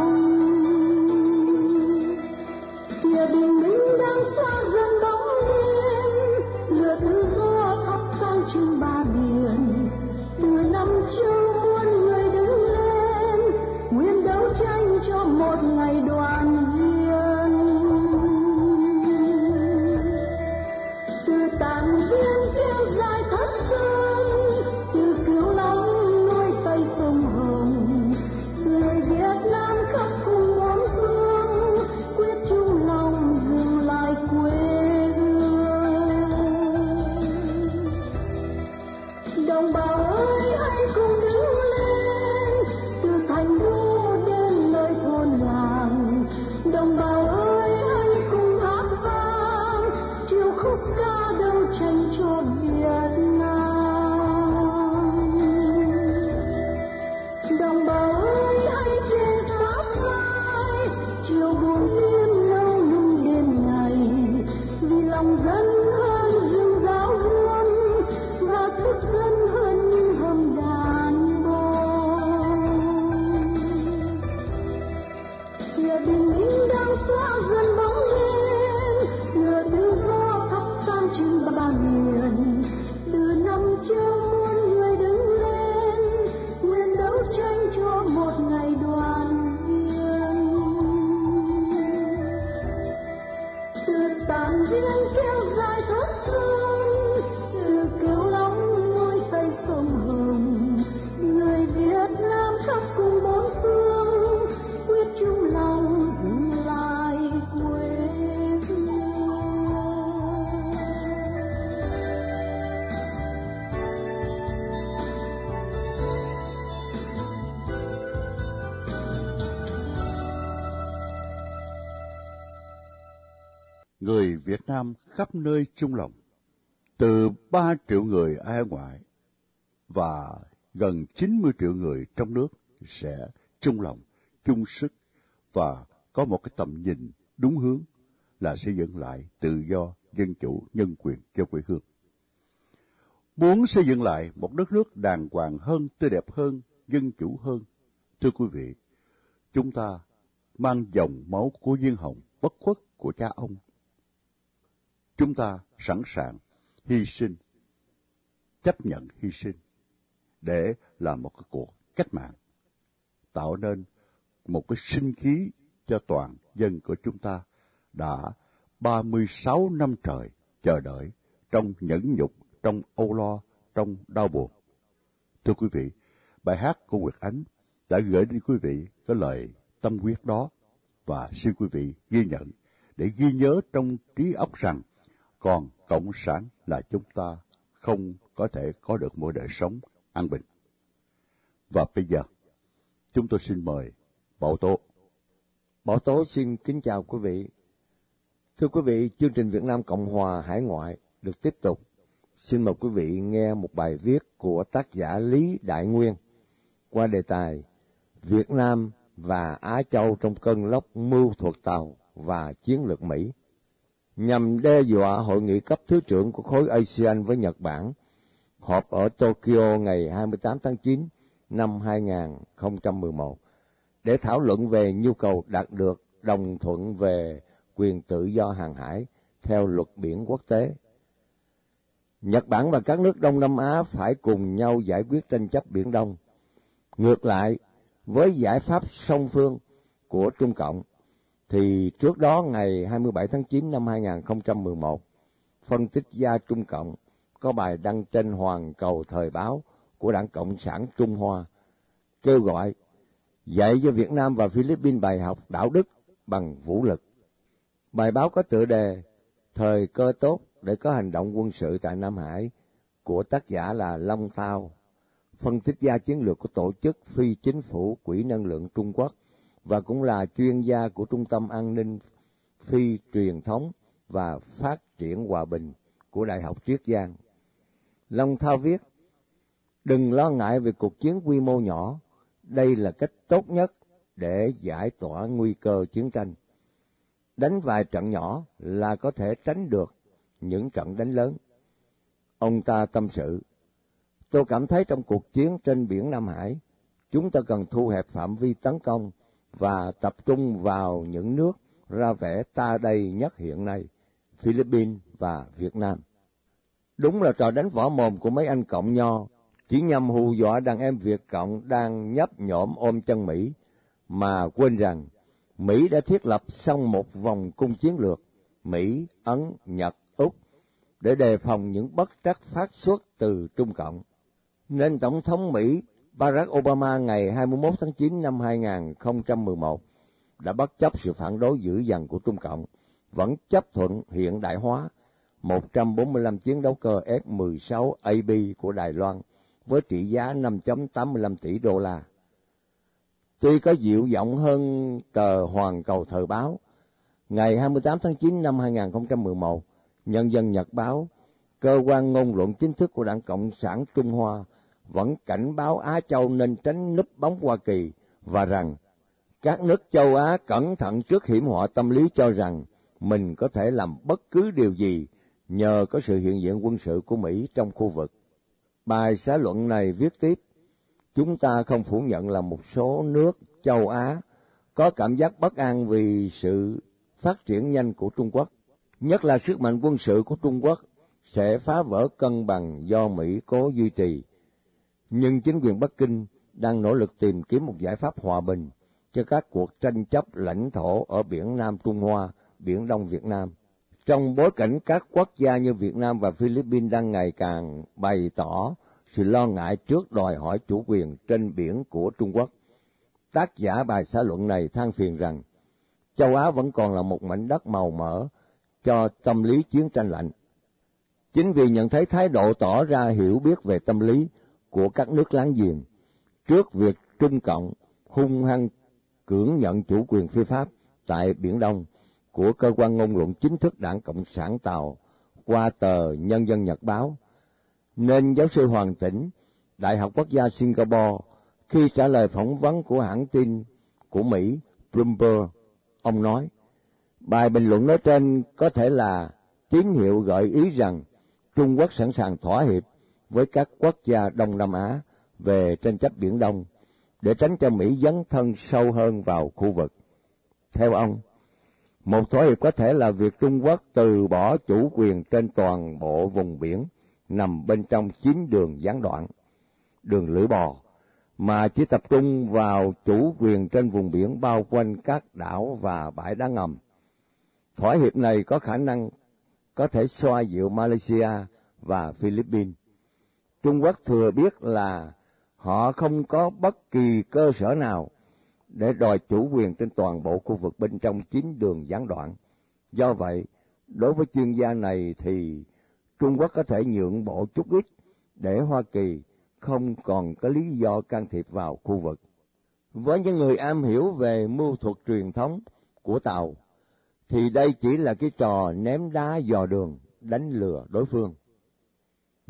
khắp nơi chung lòng, từ 3 triệu người ai ngoại và gần 90 triệu người trong nước sẽ chung lòng, chung sức và có một cái tầm nhìn đúng hướng là xây dựng lại tự do, dân chủ, nhân quyền cho quê hương. Muốn xây dựng lại một đất nước đàng hoàng hơn, tươi đẹp hơn, dân chủ hơn, thưa quý vị, chúng ta mang dòng máu của viên hồng bất khuất của cha ông chúng ta sẵn sàng hy sinh, chấp nhận hy sinh để làm một cái cuộc cách mạng, tạo nên một cái sinh khí cho toàn dân của chúng ta đã 36 năm trời chờ đợi trong nhẫn nhục, trong âu lo, trong đau buồn. Thưa quý vị, bài hát của Nguyệt Ánh đã gửi đến quý vị cái lời tâm huyết đó và xin quý vị ghi nhận để ghi nhớ trong trí óc rằng còn cộng sản là chúng ta không có thể có được một đời sống an bình. Và bây giờ, chúng tôi xin mời Bảo Tố. Bảo Tố xin kính chào quý vị. Thưa quý vị, chương trình Việt Nam Cộng Hòa Hải Ngoại được tiếp tục. Xin mời quý vị nghe một bài viết của tác giả Lý Đại Nguyên qua đề tài Việt Nam và Á Châu trong cơn lốc mưu thuật tàu và chiến lược Mỹ nhằm đe dọa hội nghị cấp thứ trưởng của khối ASEAN với Nhật Bản, họp ở Tokyo ngày 28 tháng 9 năm 2011 để thảo luận về nhu cầu đạt được đồng thuận về quyền tự do hàng hải theo luật biển quốc tế. Nhật Bản và các nước Đông Nam Á phải cùng nhau giải quyết tranh chấp Biển Đông. Ngược lại, với giải pháp song phương của Trung Cộng, thì trước đó ngày 27 tháng 9 năm 2011, phân tích gia Trung Cộng có bài đăng trên Hoàng Cầu Thời báo của Đảng Cộng sản Trung Hoa, kêu gọi dạy cho Việt Nam và Philippines bài học đạo đức bằng vũ lực. Bài báo có tựa đề Thời cơ tốt để có hành động quân sự tại Nam Hải của tác giả là Long Tao, phân tích gia chiến lược của tổ chức phi chính phủ Quỹ Năng lượng Trung Quốc và cũng là chuyên gia của Trung tâm An ninh Phi truyền thống và Phát triển Hòa bình của Đại học Triết Giang. Long Thao viết, đừng lo ngại về cuộc chiến quy mô nhỏ, đây là cách tốt nhất để giải tỏa nguy cơ chiến tranh. Đánh vài trận nhỏ là có thể tránh được những trận đánh lớn. Ông ta tâm sự, tôi cảm thấy trong cuộc chiến trên biển Nam Hải, chúng ta cần thu hẹp phạm vi tấn công và tập trung vào những nước ra vẻ ta đây nhất hiện nay, Philippines và Việt Nam. Đúng là trò đánh võ mồm của mấy anh cộng nho, chỉ nhằm hù dọa đàn em Việt Cộng đang nhấp nhổm ôm chân Mỹ, mà quên rằng Mỹ đã thiết lập xong một vòng cung chiến lược, Mỹ, Ấn, Nhật, Úc, để đề phòng những bất trắc phát xuất từ Trung Cộng. Nên Tổng thống Mỹ Barack Obama ngày 21 tháng 9 năm 2011 đã bất chấp sự phản đối dữ dằn của Trung Cộng, vẫn chấp thuận hiện đại hóa 145 chiến đấu cơ F-16 AB của Đài Loan với trị giá 5.85 tỷ đô la. Tuy có dịu giọng hơn tờ Hoàng Cầu Thời báo, ngày 28 tháng 9 năm 2011, Nhân dân Nhật báo, cơ quan ngôn luận chính thức của Đảng Cộng sản Trung Hoa, vẫn cảnh báo Á Châu nên tránh núp bóng Hoa Kỳ và rằng các nước châu Á cẩn thận trước hiểm họa tâm lý cho rằng mình có thể làm bất cứ điều gì nhờ có sự hiện diện quân sự của Mỹ trong khu vực. Bài xã luận này viết tiếp, chúng ta không phủ nhận là một số nước châu Á có cảm giác bất an vì sự phát triển nhanh của Trung Quốc, nhất là sức mạnh quân sự của Trung Quốc sẽ phá vỡ cân bằng do Mỹ cố duy trì. Nhưng chính quyền Bắc Kinh đang nỗ lực tìm kiếm một giải pháp hòa bình cho các cuộc tranh chấp lãnh thổ ở biển Nam Trung Hoa, biển Đông Việt Nam. Trong bối cảnh các quốc gia như Việt Nam và Philippines đang ngày càng bày tỏ sự lo ngại trước đòi hỏi chủ quyền trên biển của Trung Quốc, tác giả bài xã luận này than phiền rằng châu Á vẫn còn là một mảnh đất màu mỡ cho tâm lý chiến tranh lạnh. Chính vì nhận thấy thái độ tỏ ra hiểu biết về tâm lý của các nước láng giềng trước việc Trung Cộng hung hăng cưỡng nhận chủ quyền phi pháp tại Biển Đông của cơ quan ngôn luận chính thức Đảng Cộng sản Tàu qua tờ Nhân dân Nhật Báo, nên giáo sư Hoàng Tĩnh, Đại học Quốc gia Singapore, khi trả lời phỏng vấn của hãng tin của Mỹ Bloomberg, ông nói, bài bình luận nói trên có thể là tín hiệu gợi ý rằng Trung Quốc sẵn sàng thỏa hiệp với các quốc gia Đông Nam Á về tranh chấp Biển Đông để tránh cho Mỹ dấn thân sâu hơn vào khu vực. Theo ông, một thỏa hiệp có thể là việc Trung Quốc từ bỏ chủ quyền trên toàn bộ vùng biển nằm bên trong chín đường gián đoạn, đường lưỡi bò, mà chỉ tập trung vào chủ quyền trên vùng biển bao quanh các đảo và bãi đá ngầm. Thỏa hiệp này có khả năng có thể xoa dịu Malaysia và Philippines. Trung Quốc thừa biết là họ không có bất kỳ cơ sở nào để đòi chủ quyền trên toàn bộ khu vực bên trong chín đường gián đoạn. Do vậy, đối với chuyên gia này thì Trung Quốc có thể nhượng bộ chút ít để Hoa Kỳ không còn có lý do can thiệp vào khu vực. Với những người am hiểu về mưu thuật truyền thống của Tàu, thì đây chỉ là cái trò ném đá dò đường, đánh lừa đối phương.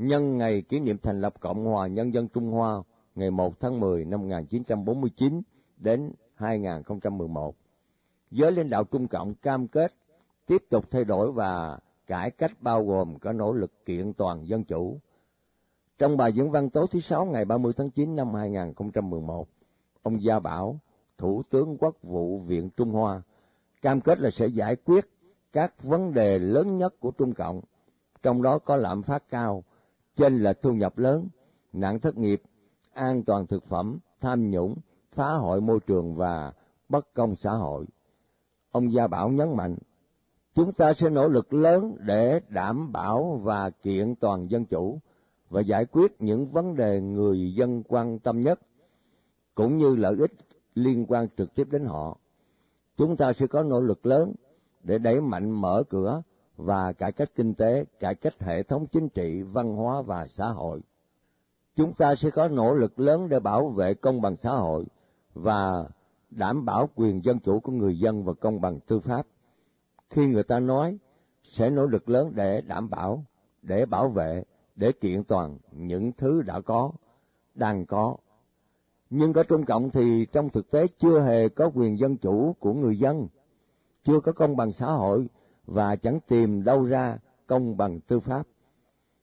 Nhân ngày kỷ niệm thành lập Cộng hòa Nhân dân Trung Hoa ngày 1 tháng 10 năm 1949 đến 2011, giới lãnh đạo Trung Cộng cam kết tiếp tục thay đổi và cải cách bao gồm có nỗ lực kiện toàn dân chủ. Trong bài diễn văn tối thứ Sáu ngày 30 tháng 9 năm 2011, ông Gia Bảo, Thủ tướng Quốc vụ Viện Trung Hoa, cam kết là sẽ giải quyết các vấn đề lớn nhất của Trung Cộng, trong đó có lạm phát cao, chênh lệch thu nhập lớn, nạn thất nghiệp, an toàn thực phẩm, tham nhũng, phá hoại môi trường và bất công xã hội. Ông Gia Bảo nhấn mạnh, chúng ta sẽ nỗ lực lớn để đảm bảo và kiện toàn dân chủ và giải quyết những vấn đề người dân quan tâm nhất, cũng như lợi ích liên quan trực tiếp đến họ. Chúng ta sẽ có nỗ lực lớn để đẩy mạnh mở cửa và cải cách kinh tế, cải cách hệ thống chính trị, văn hóa và xã hội. Chúng ta sẽ có nỗ lực lớn để bảo vệ công bằng xã hội và đảm bảo quyền dân chủ của người dân và công bằng tư pháp. Khi người ta nói sẽ nỗ lực lớn để đảm bảo, để bảo vệ, để kiện toàn những thứ đã có, đang có. Nhưng ở Trung Cộng thì trong thực tế chưa hề có quyền dân chủ của người dân, chưa có công bằng xã hội và chẳng tìm đâu ra công bằng tư pháp.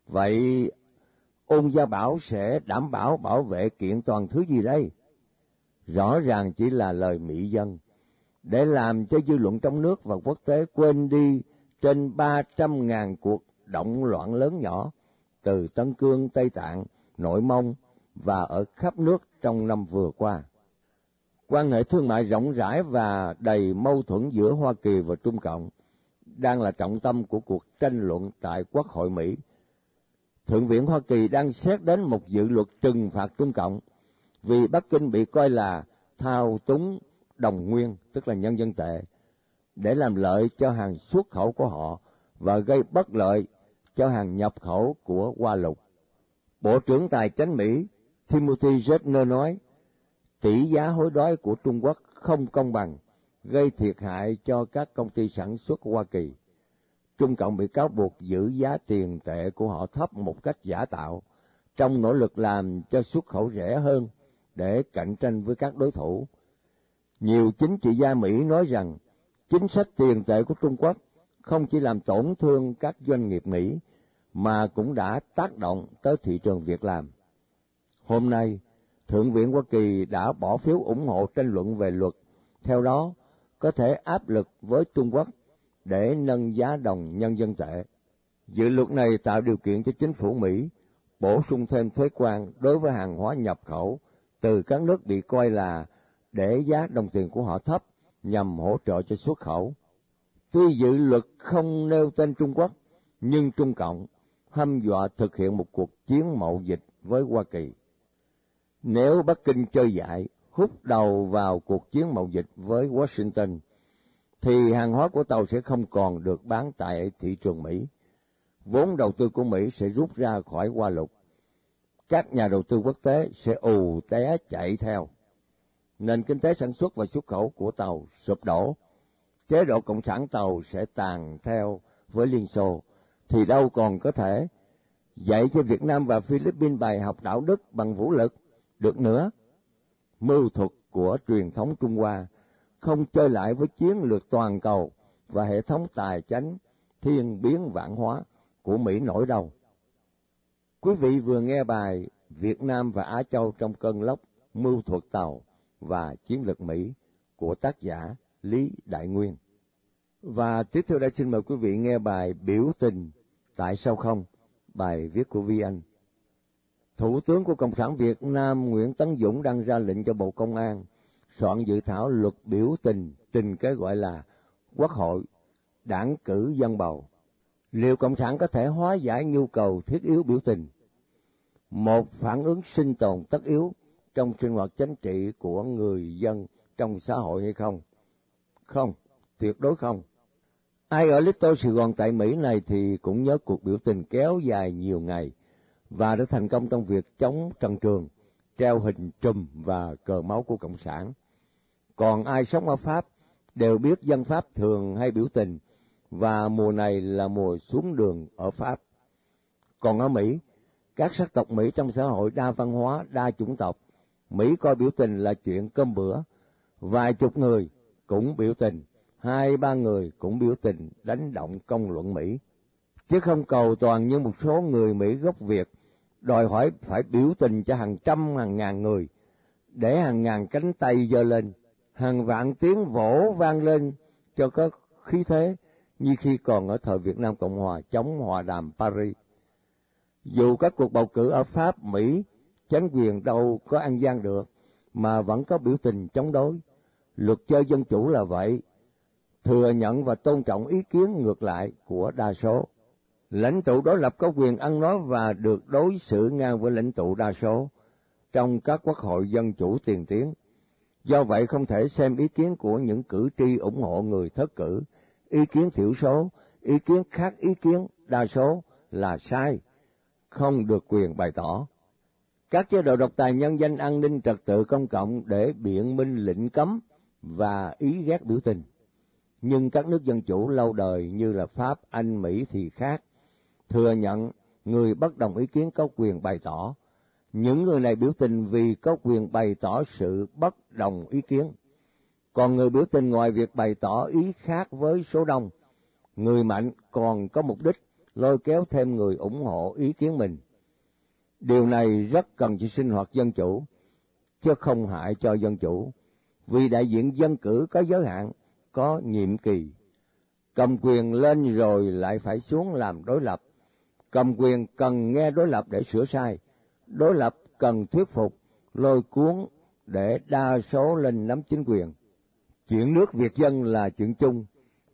Vậy ôn gia bảo sẽ đảm bảo bảo vệ kiện toàn thứ gì đây? Rõ ràng chỉ là lời mỹ dân, để làm cho dư luận trong nước và quốc tế quên đi trên ba trăm ngàn cuộc động loạn lớn nhỏ từ Tân Cương, Tây Tạng, Nội Mông và ở khắp nước trong năm vừa qua. Quan hệ thương mại rộng rãi và đầy mâu thuẫn giữa Hoa Kỳ và Trung Cộng đang là trọng tâm của cuộc tranh luận tại Quốc hội Mỹ. Thượng viện Hoa Kỳ đang xét đến một dự luật trừng phạt Trung Cộng vì Bắc Kinh bị coi là thao túng đồng nguyên, tức là nhân dân tệ, để làm lợi cho hàng xuất khẩu của họ và gây bất lợi cho hàng nhập khẩu của Hoa Lục. Bộ trưởng Tài chính Mỹ Timothy Geithner nói, tỷ giá hối đoái của Trung Quốc không công bằng, gây thiệt hại cho các công ty sản xuất Hoa Kỳ. Trung Cộng bị cáo buộc giữ giá tiền tệ của họ thấp một cách giả tạo, trong nỗ lực làm cho xuất khẩu rẻ hơn để cạnh tranh với các đối thủ. Nhiều chính trị gia Mỹ nói rằng chính sách tiền tệ của Trung Quốc không chỉ làm tổn thương các doanh nghiệp Mỹ mà cũng đã tác động tới thị trường việc làm. Hôm nay, Thượng viện Hoa Kỳ đã bỏ phiếu ủng hộ tranh luận về luật, theo đó có thể áp lực với Trung Quốc để nâng giá đồng nhân dân tệ. Dự luật này tạo điều kiện cho chính phủ Mỹ bổ sung thêm thuế quan đối với hàng hóa nhập khẩu từ các nước bị coi là để giá đồng tiền của họ thấp nhằm hỗ trợ cho xuất khẩu. Tuy dự luật không nêu tên Trung Quốc, nhưng Trung Cộng hâm dọa thực hiện một cuộc chiến mậu dịch với Hoa Kỳ. Nếu Bắc Kinh chơi dại, hút đầu vào cuộc chiến mậu dịch với Washington, thì hàng hóa của tàu sẽ không còn được bán tại thị trường Mỹ. Vốn đầu tư của Mỹ sẽ rút ra khỏi hoa lục. Các nhà đầu tư quốc tế sẽ ù té chạy theo. Nền kinh tế sản xuất và xuất khẩu của tàu sụp đổ. Chế độ Cộng sản tàu sẽ tàn theo với Liên Xô, thì đâu còn có thể dạy cho Việt Nam và Philippines bài học đạo đức bằng vũ lực được nữa. Mưu thuật của truyền thống Trung Hoa, không chơi lại với chiến lược toàn cầu và hệ thống tài chánh, thiên biến vạn hóa của Mỹ nổi đầu. Quý vị vừa nghe bài Việt Nam và Á Châu trong cơn lốc, mưu thuật tàu và chiến lược Mỹ của tác giả Lý Đại Nguyên. Và tiếp theo đây xin mời quý vị nghe bài Biểu tình Tại sao không? Bài viết của Vi Anh. Thủ tướng của Cộng sản Việt Nam Nguyễn Tấn Dũng đang ra lệnh cho Bộ Công an soạn dự thảo luật biểu tình trình cái gọi là Quốc hội đảng cử dân bầu. Liệu Cộng sản có thể hóa giải nhu cầu thiết yếu biểu tình? Một phản ứng sinh tồn tất yếu trong sinh hoạt chính trị của người dân trong xã hội hay không? Không, tuyệt đối không. Ai ở Little Sài Gòn tại Mỹ này thì cũng nhớ cuộc biểu tình kéo dài nhiều ngày và đã thành công trong việc chống trần trường, treo hình trùm và cờ máu của Cộng sản. Còn ai sống ở Pháp đều biết dân Pháp thường hay biểu tình và mùa này là mùa xuống đường ở Pháp. Còn ở Mỹ, các sắc tộc Mỹ trong xã hội đa văn hóa, đa chủng tộc, Mỹ coi biểu tình là chuyện cơm bữa. Vài chục người cũng biểu tình, hai ba người cũng biểu tình đánh động công luận Mỹ. Chứ không cầu toàn như một số người Mỹ gốc Việt đòi hỏi phải biểu tình cho hàng trăm hàng ngàn người, để hàng ngàn cánh tay giơ lên, hàng vạn tiếng vỗ vang lên cho có khí thế như khi còn ở thời Việt Nam Cộng Hòa chống hòa đàm Paris. Dù các cuộc bầu cử ở Pháp, Mỹ, chính quyền đâu có ăn gian được, mà vẫn có biểu tình chống đối. Luật chơi dân chủ là vậy, thừa nhận và tôn trọng ý kiến ngược lại của đa số. Lãnh tụ đối lập có quyền ăn nói và được đối xử ngang với lãnh tụ đa số trong các quốc hội dân chủ tiền tiến. Do vậy không thể xem ý kiến của những cử tri ủng hộ người thất cử, ý kiến thiểu số, ý kiến khác ý kiến đa số là sai, không được quyền bày tỏ. Các chế độ độc tài nhân danh an ninh trật tự công cộng để biện minh lệnh cấm và ý ghét biểu tình. Nhưng các nước dân chủ lâu đời như là Pháp, Anh, Mỹ thì khác, thừa nhận người bất đồng ý kiến có quyền bày tỏ. Những người này biểu tình vì có quyền bày tỏ sự bất đồng ý kiến. Còn người biểu tình ngoài việc bày tỏ ý khác với số đông, người mạnh còn có mục đích lôi kéo thêm người ủng hộ ý kiến mình. Điều này rất cần cho sinh hoạt dân chủ, chứ không hại cho dân chủ, vì đại diện dân cử có giới hạn, có nhiệm kỳ. Cầm quyền lên rồi lại phải xuống làm đối lập. Cầm quyền cần nghe đối lập để sửa sai, đối lập cần thuyết phục, lôi cuốn để đa số lên nắm chính quyền. Chuyện nước Việt dân là chuyện chung,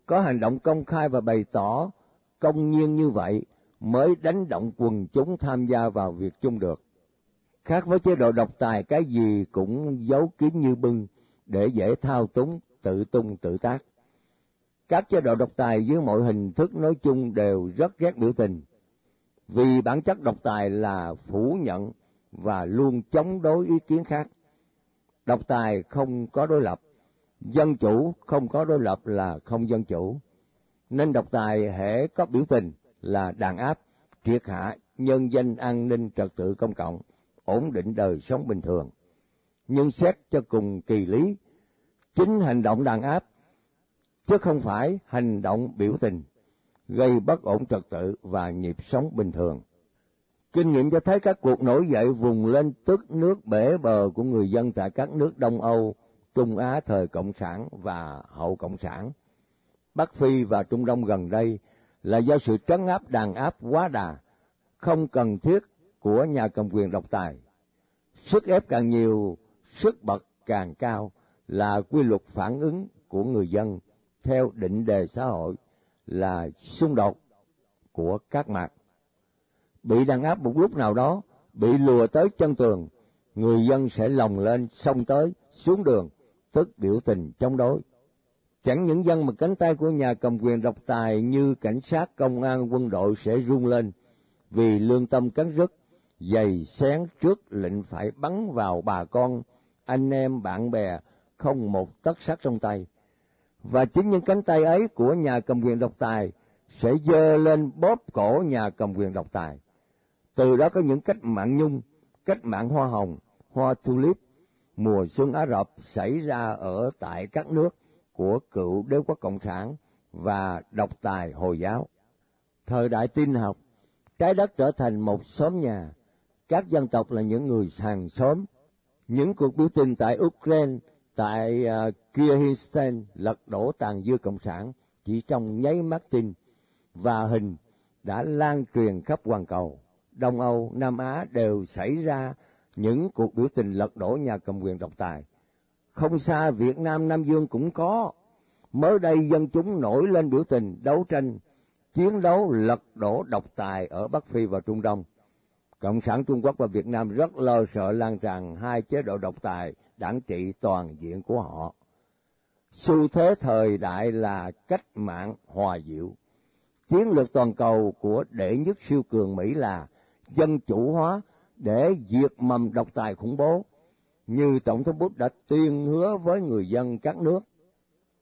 có hành động công khai và bày tỏ công nhiên như vậy mới đánh động quần chúng tham gia vào việc chung được. Khác với chế độ độc tài cái gì cũng giấu kín như bưng để dễ thao túng, tự tung tự tác. Các chế độ độc tài dưới mọi hình thức nói chung đều rất ghét biểu tình, vì bản chất độc tài là phủ nhận và luôn chống đối ý kiến khác. Độc tài không có đối lập, dân chủ không có đối lập là không dân chủ. Nên độc tài hễ có biểu tình là đàn áp, triệt hạ nhân danh an ninh trật tự công cộng, ổn định đời sống bình thường. Nhưng xét cho cùng kỳ lý, chính hành động đàn áp, chứ không phải hành động biểu tình, gây bất ổn trật tự và nhịp sống bình thường. Kinh nghiệm cho thấy các cuộc nổi dậy vùng lên tức nước bể bờ của người dân tại các nước Đông Âu, Trung Á thời Cộng sản và hậu Cộng sản. Bắc Phi và Trung Đông gần đây là do sự trấn áp đàn áp quá đà, không cần thiết của nhà cầm quyền độc tài. Sức ép càng nhiều, sức bật càng cao là quy luật phản ứng của người dân theo định đề xã hội là xung đột của các mặt. Bị đàn áp một lúc nào đó, bị lùa tới chân tường, người dân sẽ lồng lên xông tới, xuống đường, tức biểu tình chống đối. Chẳng những dân mà cánh tay của nhà cầm quyền độc tài như cảnh sát, công an, quân đội sẽ run lên vì lương tâm cắn rứt, dày xén trước lệnh phải bắn vào bà con, anh em, bạn bè, không một tất sắt trong tay. Và chính những cánh tay ấy của nhà cầm quyền độc tài sẽ dơ lên bóp cổ nhà cầm quyền độc tài. Từ đó có những cách mạng nhung, cách mạng hoa hồng, hoa tulip, mùa xuân Ả Rập xảy ra ở tại các nước của cựu đế quốc cộng sản và độc tài hồi giáo. Thời đại tin học, trái đất trở thành một xóm nhà, các dân tộc là những người hàng xóm. Những cuộc biểu tình tại Ukraine, tại uh, Kyrgyzstan lật đổ tàn dư cộng sản chỉ trong nháy mắt tin và hình đã lan truyền khắp toàn cầu. Đông Âu, Nam Á đều xảy ra những cuộc biểu tình lật đổ nhà cầm quyền độc tài. Không xa Việt Nam, Nam Dương cũng có. Mới đây dân chúng nổi lên biểu tình, đấu tranh, chiến đấu lật đổ độc tài ở Bắc Phi và Trung Đông. Cộng sản Trung Quốc và Việt Nam rất lo sợ lan tràn hai chế độ độc tài đảng trị toàn diện của họ. Xu thế thời đại là cách mạng hòa diệu. Chiến lược toàn cầu của đệ nhất siêu cường Mỹ là dân chủ hóa để diệt mầm độc tài khủng bố, như Tổng thống Bush đã tuyên hứa với người dân các nước.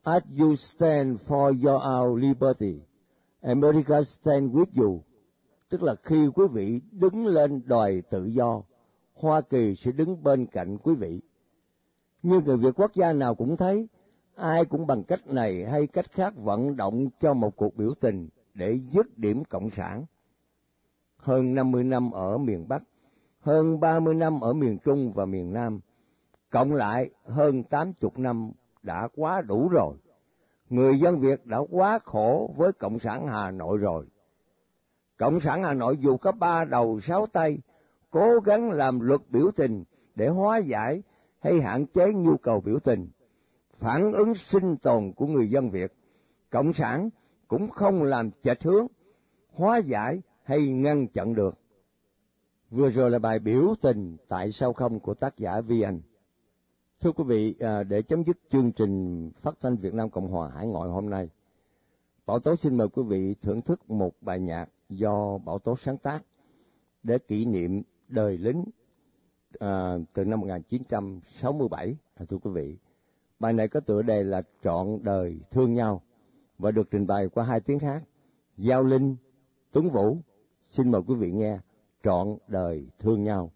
As you stand for your our liberty, America stand with you. Tức là khi quý vị đứng lên đòi tự do, Hoa Kỳ sẽ đứng bên cạnh quý vị. Như người Việt quốc gia nào cũng thấy, ai cũng bằng cách này hay cách khác vận động cho một cuộc biểu tình để dứt điểm cộng sản. Hơn 50 năm ở miền Bắc, hơn 30 năm ở miền Trung và miền Nam, cộng lại hơn 80 năm đã quá đủ rồi. Người dân Việt đã quá khổ với Cộng sản Hà Nội rồi. Cộng sản Hà Nội dù có ba đầu sáu tay, cố gắng làm luật biểu tình để hóa giải hay hạn chế nhu cầu biểu tình, phản ứng sinh tồn của người dân Việt. Cộng sản cũng không làm chệch hướng, hóa giải hay ngăn chặn được. Vừa rồi là bài biểu tình tại sao không của tác giả Vi Anh. Thưa quý vị, à, để chấm dứt chương trình phát thanh Việt Nam Cộng hòa Hải ngoại hôm nay, Bảo Tố xin mời quý vị thưởng thức một bài nhạc do Bảo Tố sáng tác để kỷ niệm đời lính à, từ năm 1967, à, thưa quý vị. Bài này có tựa đề là Trọn đời thương nhau và được trình bày qua hai tiếng hát, Giao Linh, Tuấn Vũ. Xin mời quý vị nghe Trọn đời thương nhau.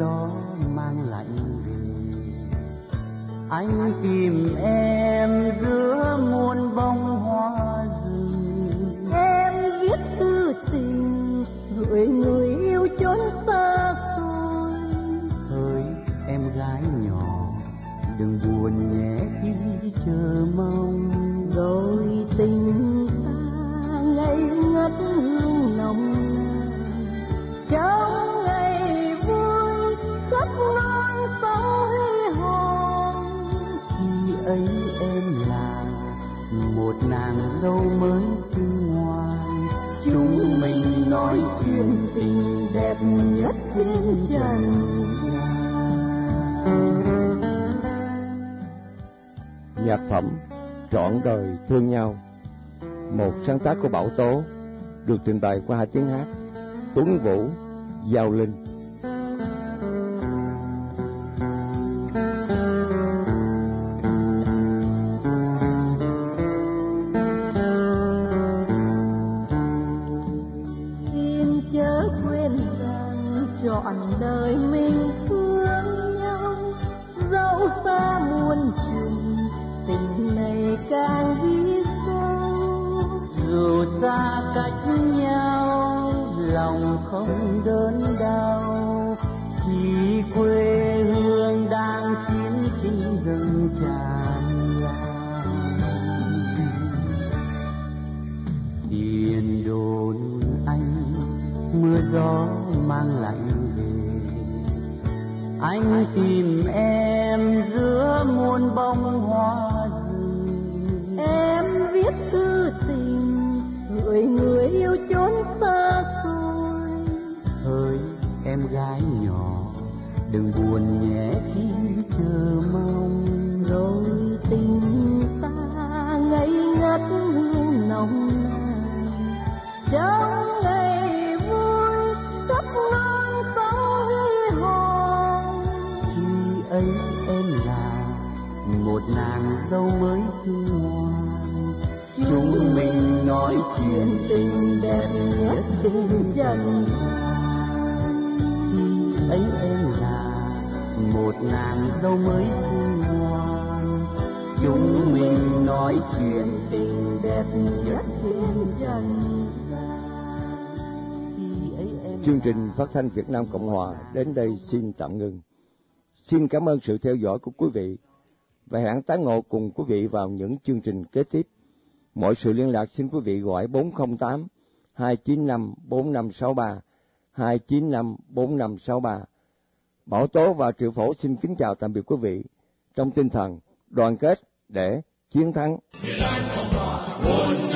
Gió sáng tác của Bảo Tố Được trình bày qua hai tiếng hát. Tuấn Vũ, Giao Linh. gió mang lạnh về. Anh tìm em giữa muôn bông hoa rừng. Em viết thư tình gửi người yêu chốn xa xôi. Hỡi em gái nhỏ đừng buồn nhé khi chờ mong. Đôi tình ta ngây ngất hương nồng nàn. Trong một nàng dâu mới thương ngoan chúng mình nói chuyện tình đẹp nhất trên trần khi ấy em là một nàng dâu mới thương ngoan chúng mình nói chuyện tình đẹp nhất trên trần Chương trình phát thanh Việt Nam Cộng Hòa đến đây xin tạm ngưng. Xin cảm ơn sự theo dõi của quý vị và hẹn tái ngộ cùng quý vị vào những chương trình kế tiếp. Mọi sự liên lạc xin quý vị gọi 408 295 4563 295 4563. Bảo Tố và Triệu Phổ xin kính chào tạm biệt quý vị trong tinh thần đoàn kết để chiến thắng. muôn